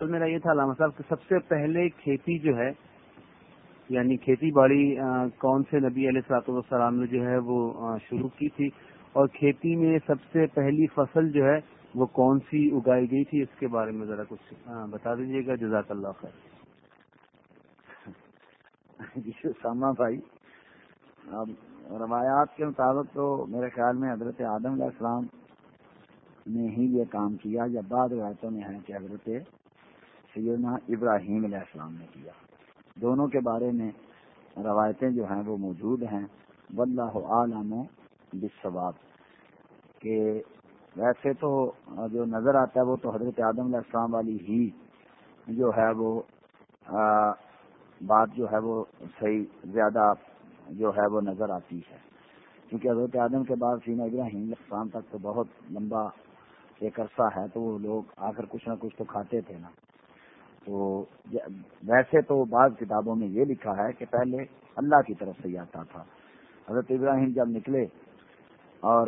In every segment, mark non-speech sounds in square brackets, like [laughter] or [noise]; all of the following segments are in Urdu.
میرا یہ تھا علامہ صاحب کہ سب سے پہلے کھیتی جو ہے یعنی کھیتی باڑی کون سے نبی علیہ السلاط والسلام نے جو ہے وہ شروع کی تھی؟ اور کھیتی میں سب سے پہلی فصل جو ہے وہ کون سی اگائی گئی تھی؟ اس کے بارے میں ذرا کچھ بتا دیجیے گا۔ جزاک اللہ خیر۔ [laughs] جی ساما بھائی اب روایات کے مطابق تو میرے خیال میں حضرت آدم علیہ السلام نے ہی یہ کام کیا، یا بعد روایتوں میں ہے کہ حضرت سیدنا ابراہیم علیہ السلام نے کیا۔ دونوں کے بارے میں روایتیں جو ہیں وہ موجود ہیں۔ واللہ عالم بصواب کہ ویسے تو جو نظر آتا ہے وہ تو حضرت آدم علیہ السلام والی ہی جو ہے وہ بات جو ہے وہ صحیح زیادہ جو ہے وہ نظر آتی ہے۔ کیونکہ حضرت آدم کے بعد سینا ابراہیم علیہ السلام تک تو بہت لمبا ایک عرصہ ہے تو وہ لوگ آخر کچھ نہ کچھ تو کھاتے تھے نا۔ تو ویسے تو بعض کتابوں میں یہ لکھا ہے کہ پہلے اللہ کی طرف سے آتا تھا۔ حضرت ابراہیم جب نکلے اور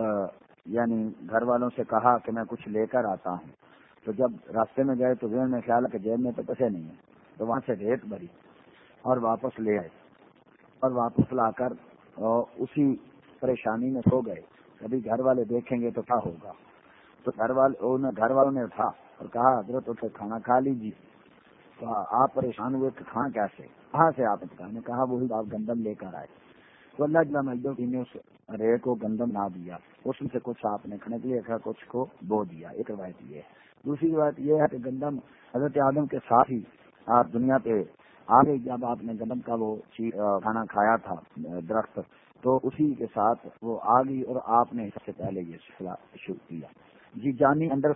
یعنی گھر والوں سے کہا کہ میں کچھ لے کر آتا ہوں، تو جب راستے میں گئے تو ذہن میں خیال کہ جیب میں تو پیسے نہیں ہیں، تو وہاں سے ریت بھری اور واپس لے آئے اور واپس لا کر اسی پریشانی میں سو گئے۔ کبھی گھر والے دیکھیں گے تو کیا ہوگا۔ تو گھر والے گھر والوں نے اٹھا اور کہا، حضرت اٹھے کھانا کھا لیجیے تو آپ پریشان ہوئے کہ کھانا کیسے کہاں سے آپ نے کہا، وہی آپ گندم لے کر آئے۔ تو اللہ جل مجدو نے اس رے کو گندم نہ دیا۔ اس میں سے کچھ آپ نے کھانے کے لیے کچھ کو بو دیا۔ ایک روایت یہ ہے۔ دوسری روایت یہ ہے کہ گندم حضرت آدم کے ساتھ ہی آپ دنیا پہ آگے جب آپ نے گندم کا وہ کھانا کھایا تھا، درخت، تو اسی کے ساتھ وہ آ گئی اور آپ نے سب سے پہلے یہ سلسلہ شروع کیا۔ جی جانی انڈر